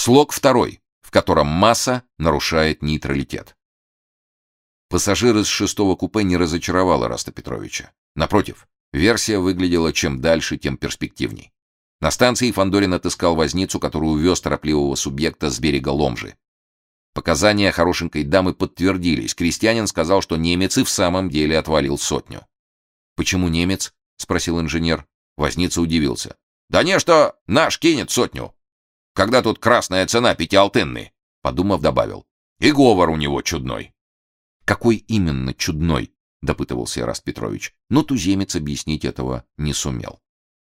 Слог второй, в котором масса нарушает нейтралитет. Пассажир из шестого купе не разочаровал Раста Петровича. Напротив, версия выглядела чем дальше, тем перспективней. На станции Фандорин отыскал возницу, который увез торопливого субъекта с берега Ломжи. Показания хорошенькой дамы подтвердились. Крестьянин сказал, что немец и в самом деле отвалил сотню. «Почему немец?» — спросил инженер. Возница удивился. «Да не, что наш кинет сотню. Когда тут красная цена пятиалтынной?» Подумав, добавил. «И говор у него чудной». «Какой именно чудной?» — допытывался Ираст Петрович. Но туземец объяснить этого не сумел.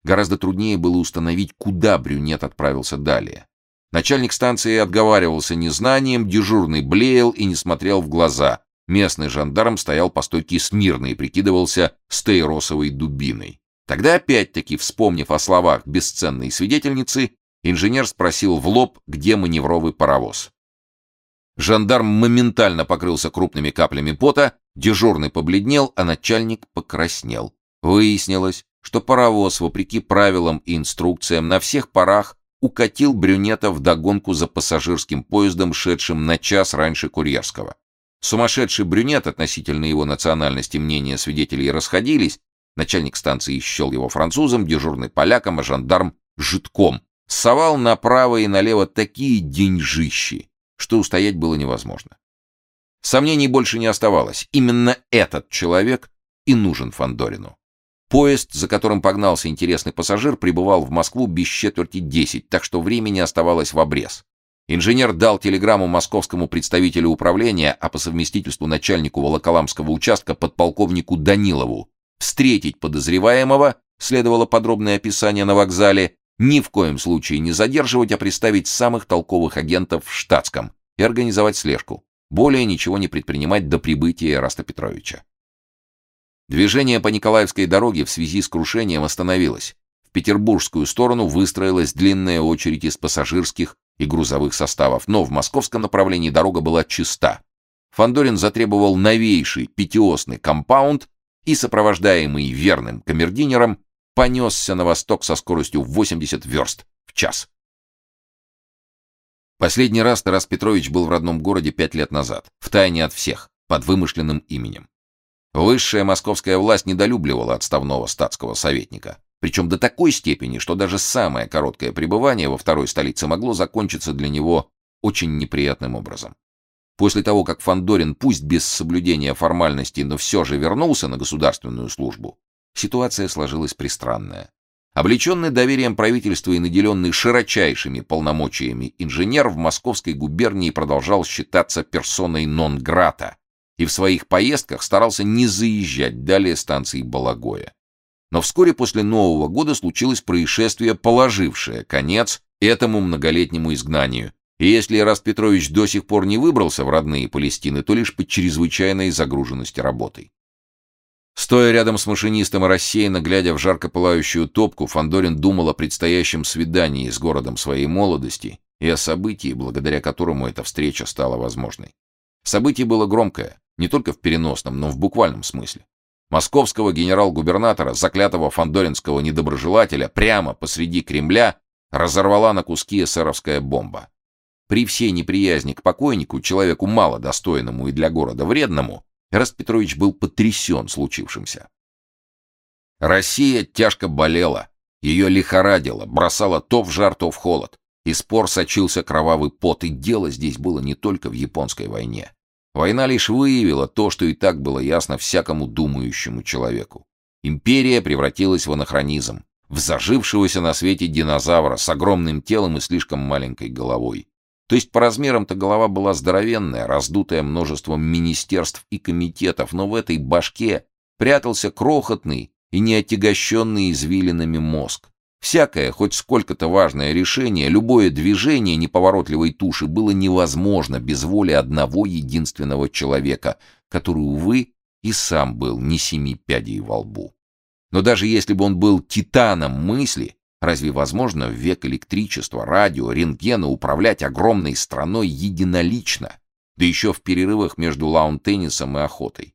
Гораздо труднее было установить, куда брюнет отправился далее. Начальник станции отговаривался незнанием, дежурный блеял и не смотрел в глаза. Местный жандарм стоял по стойке смирно и прикидывался стейросовой дубиной. Тогда опять-таки, вспомнив о словах бесценной свидетельницы, инженер спросил в лоб, где маневровый паровоз. Жандарм моментально покрылся крупными каплями пота, дежурный побледнел, а начальник покраснел. Выяснилось, что паровоз, вопреки правилам и инструкциям, на всех парах укатил брюнета в догонку за пассажирским поездом, шедшим на час раньше курьерского. Сумасшедший брюнет относительно его национальности мнения свидетелей расходились. Начальник станции счел его французом, дежурный поляком, а жандарм — житком. Совал направо и налево такие деньжищи, что устоять было невозможно. Сомнений больше не оставалось. Именно этот человек и нужен Фандорину. Поезд, за которым погнался интересный пассажир, прибывал в Москву без четверти десять, так что времени оставалось в обрез. Инженер дал телеграмму московскому представителю управления, а по совместительству начальнику Волоколамского участка подполковнику Данилову встретить подозреваемого, следовало подробное описание на вокзале, ни в коем случае не задерживать, а представить самых толковых агентов в штатском и организовать слежку. Более ничего не предпринимать до прибытия Раста Петровича. Движение по Николаевской дороге в связи с крушением остановилось. В петербургскую сторону выстроилась длинная очередь из пассажирских и грузовых составов, но в московском направлении дорога была чиста. Фандорин затребовал новейший пятиосный компаунд и, сопровождаемый верным камердинером понесся на восток со скоростью 80 верст в час. Последний раз Тарас Петрович был в родном городе пять лет назад, втайне от всех, под вымышленным именем. Высшая московская власть недолюбливала отставного статского советника, причем до такой степени, что даже самое короткое пребывание во второй столице могло закончиться для него очень неприятным образом. После того, как Фандорин, пусть без соблюдения формальностей, но все же вернулся на государственную службу, Ситуация сложилась пристранная. Облеченный доверием правительства и наделенный широчайшими полномочиями инженер в Московской губернии продолжал считаться персоной нон-грата и в своих поездках старался не заезжать далее станции Балагоя. Но вскоре после Нового года случилось происшествие, положившее конец этому многолетнему изгнанию. И если Ираст Петрович до сих пор не выбрался в родные Палестины, то лишь по чрезвычайной загруженности работой. Стоя рядом с машинистом и рассеянно глядя в жарко пылающую топку, Фандорин думал о предстоящем свидании с городом своей молодости и о событии, благодаря которому эта встреча стала возможной. Событие было громкое, не только в переносном, но в буквальном смысле. Московского генерал-губернатора, заклятого фандоринского недоброжелателя, прямо посреди Кремля разорвала на куски эсеровская бомба. При всей неприязни к покойнику, человеку мало достойному и для города вредному, Эраст Петрович был потрясен случившимся. Россия тяжко болела, ее лихорадило, бросала то в жар, то в холод. Из пор сочился кровавый пот, и дело здесь было не только в японской войне. Война лишь выявила то, что и так было ясно всякому думающему человеку. Империя превратилась в анахронизм, в зажившегося на свете динозавра с огромным телом и слишком маленькой головой. То есть по размерам-то голова была здоровенная, раздутая множеством министерств и комитетов, но в этой башке прятался крохотный и неотягощенный извилинами мозг. Всякое, хоть сколько-то важное решение, любое движение неповоротливой туши было невозможно без воли одного единственного человека, который, увы, и сам был не семи пядей во лбу. Но даже если бы он был титаном мысли, Разве возможно в век электричества, радио, рентгена управлять огромной страной единолично, да еще в перерывах между лаун-теннисом и охотой?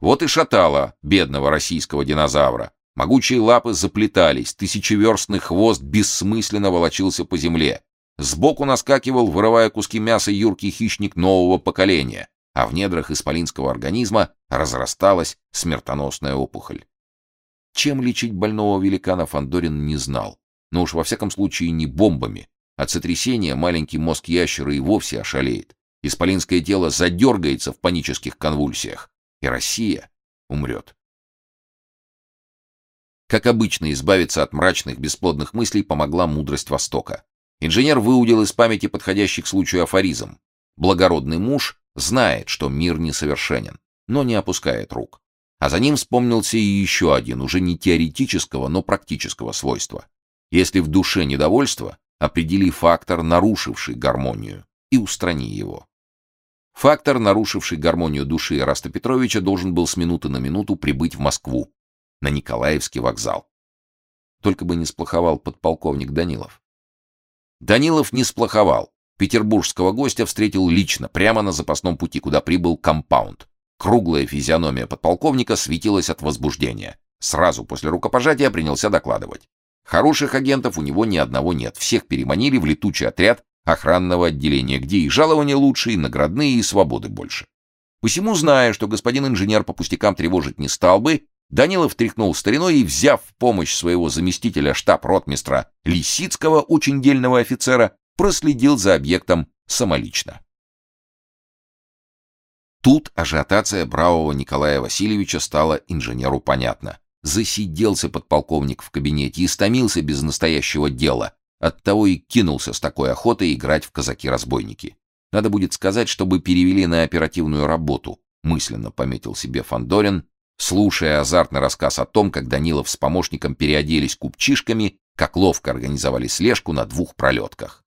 Вот и шатало бедного российского динозавра. Могучие лапы заплетались, тысячеверстный хвост бессмысленно волочился по земле. Сбоку наскакивал, вырывая куски мяса, юркий хищник нового поколения, а в недрах исполинского организма разрасталась смертоносная опухоль. Чем лечить больного великана Фандорин не знал, но уж во всяком случае не бомбами. От сотрясения маленький мозг ящера и вовсе ошалеет. Исполинское тело задергается в панических конвульсиях, и Россия умрет. Как обычно, избавиться от мрачных, бесплодных мыслей помогла мудрость Востока. Инженер выудил из памяти подходящий к случаю афоризм. Благородный муж знает, что мир несовершенен, но не опускает рук. А за ним вспомнился и еще один, уже не теоретического, но практического свойства. Если в душе недовольство, определи фактор, нарушивший гармонию, и устрани его. Фактор, нарушивший гармонию души Раста Петровича, должен был с минуты на минуту прибыть в Москву, на Николаевский вокзал. Только бы не сплоховал подполковник Данилов. Данилов не сплоховал. Петербургского гостя встретил лично, прямо на запасном пути, куда прибыл компаунд. Круглая физиономия подполковника светилась от возбуждения. Сразу после рукопожатия принялся докладывать. Хороших агентов у него ни одного нет. Всех переманили в летучий отряд охранного отделения, где и жалования лучше, и наградные, и свободы больше. Посему, зная, что господин инженер по пустякам тревожить не стал бы, Данилов тряхнул стариной и, взяв в помощь своего заместителя штаб-ротмистра Лисицкого, очень дельного офицера, проследил за объектом самолично. Тут ажиотация бравого Николая Васильевича стала инженеру понятна. Засиделся подполковник в кабинете и стомился без настоящего дела. Оттого и кинулся с такой охотой играть в казаки-разбойники. Надо будет сказать, чтобы перевели на оперативную работу, мысленно пометил себе Фандорин слушая азартный рассказ о том, как Данилов с помощником переоделись купчишками, как ловко организовали слежку на двух пролетках.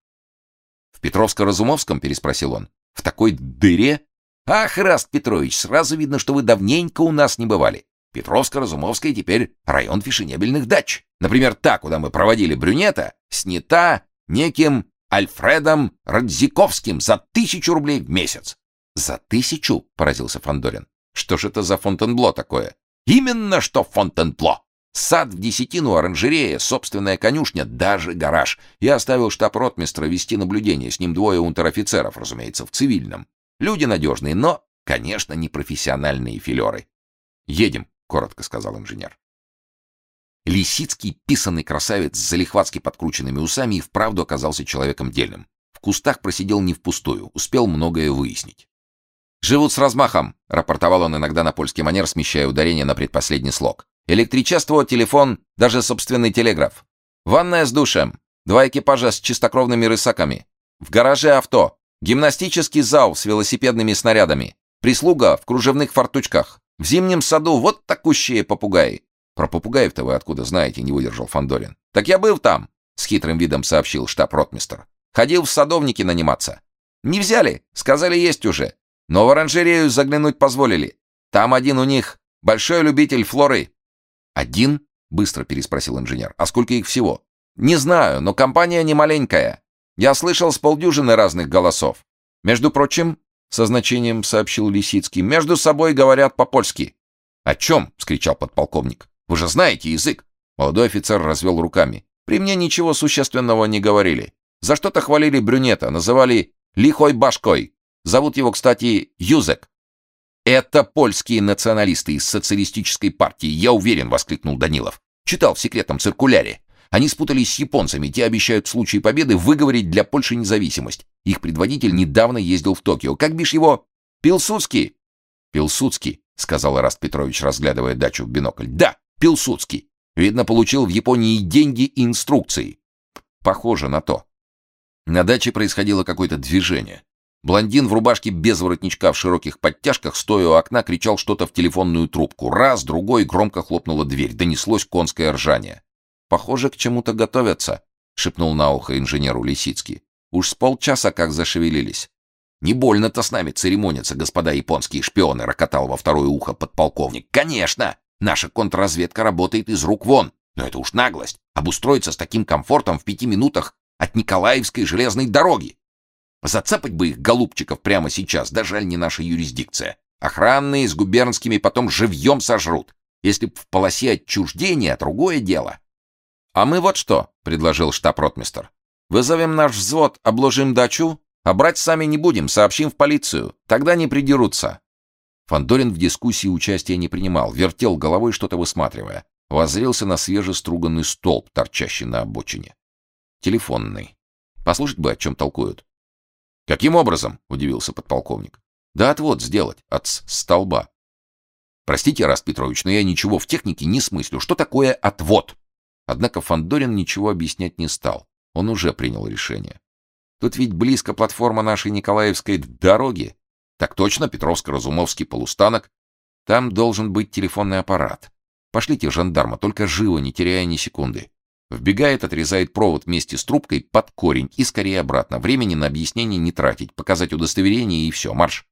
«В Петровско-Разумовском?» — переспросил он. «В такой дыре?» «Ах, Раст Петрович, сразу видно, что вы давненько у нас не бывали. Петровско-Разумовская теперь район фешенебельных дач. Например, та, куда мы проводили брюнета, снята неким Альфредом Радзиковским за тысячу рублей в месяц. «За тысячу?» — поразился Фандорин. Что ж это за Фонтенбло такое? Именно что Фонтенбло. Сад в десятину, оранжерея, собственная конюшня, даже гараж. Я оставил штаб-ротмистра вести наблюдение, с ним двое унтер-офицеров, разумеется, в цивильном. Люди надежные, но, конечно, не профессиональные филеры. «Едем», — коротко сказал инженер. Лисицкий, писанный красавец с залихватски подкрученными усами, и вправду оказался человеком дельным. В кустах просидел не впустую, успел многое выяснить. «Живут с размахом», — рапортовал он иногда на польский манер, смещая ударение на предпоследний слог. «Электричество, телефон, даже собственный телеграф. Ванная с душем, два экипажа с чистокровными рысаками. В гараже авто, гимнастический зал с велосипедными снарядами, прислуга в кружевных фартучках. В зимнем саду вот такущие попугаи». «Про попугаев-то вы откуда знаете?» — не выдержал Фандорин. «Так я был там», — с хитрым видом сообщил штаб-ротмистр. «Ходил в садовники наниматься». «Не взяли, сказали, есть уже. Но в оранжерею заглянуть позволили. Там один у них большой любитель флоры. Один? Быстро переспросил инженер. А сколько их всего? Не знаю, но компания не маленькая. Я слышал с полдюжины разных голосов. Между прочим, со значением сообщил Лисицкий, между собой говорят по-польски. О чем? вскричал подполковник. Вы же знаете язык. Молодой офицер развел руками. При мне ничего существенного не говорили. За что-то хвалили брюнета, называли лихой башкой. Зовут его, кстати, Юзек. Это польские националисты из социалистической партии, я уверен, воскликнул Данилов. Читал в секретном циркуляре. Они спутались с японцами, те обещают в случае победы выговорить для Польши независимость. Их предводитель недавно ездил в Токио. Как бишь его? Пилсудский. Пилсудский, сказал Раст Петрович, разглядывая дачу в бинокль. Да, Пилсудский. Видно, получил в Японии деньги и инструкции. Похоже на то. На даче происходило какое-то движение. Блондин в рубашке без воротничка в широких подтяжках, стоя у окна, кричал что-то в телефонную трубку. Раз, другой, громко хлопнула дверь. Донеслось конское ржание. «Похоже, к чему-то готовятся», — шепнул на ухо инженеру Лисицкий. «Уж с полчаса как зашевелились». «Не больно-то с нами церемонятся, господа японские шпионы», — рокотал во второе ухо подполковник. «Конечно! Наша контрразведка работает из рук вон. Но это уж наглость. Обустроиться с таким комфортом в пяти минутах от Николаевской железной дороги. Зацапать бы их, голубчиков, прямо сейчас, да жаль не наша юрисдикция. Охранные с губернскими потом живьем сожрут. Если б в полосе отчуждения, другое дело. — А мы вот что, — предложил штаб-ротмистер. Вызовем наш взвод, обложим дачу, а брать сами не будем, сообщим в полицию. Тогда не придерутся. Фандорин в дискуссии участия не принимал, вертел головой, что-то высматривая. Воззрелся на свежеструганный столб, торчащий на обочине. Телефонный. Послушать бы, о чем толкуют. «Каким образом?» — удивился подполковник. «Да отвод сделать от столба». «Простите, Раст Петрович, но я ничего в технике не смыслю. Что такое отвод?» Однако Фандорин ничего объяснять не стал. Он уже принял решение. Тут ведь близко платформа нашей Николаевской дороги. Так точно, Петровско-Разумовский полустанок. Там должен быть телефонный аппарат. Пошлите жандарма, только живо, не теряя ни секунды. Вбегает, отрезает провод вместе с трубкой под корень и скорее обратно. Времени на объяснение не тратить, показать удостоверение и все, марш.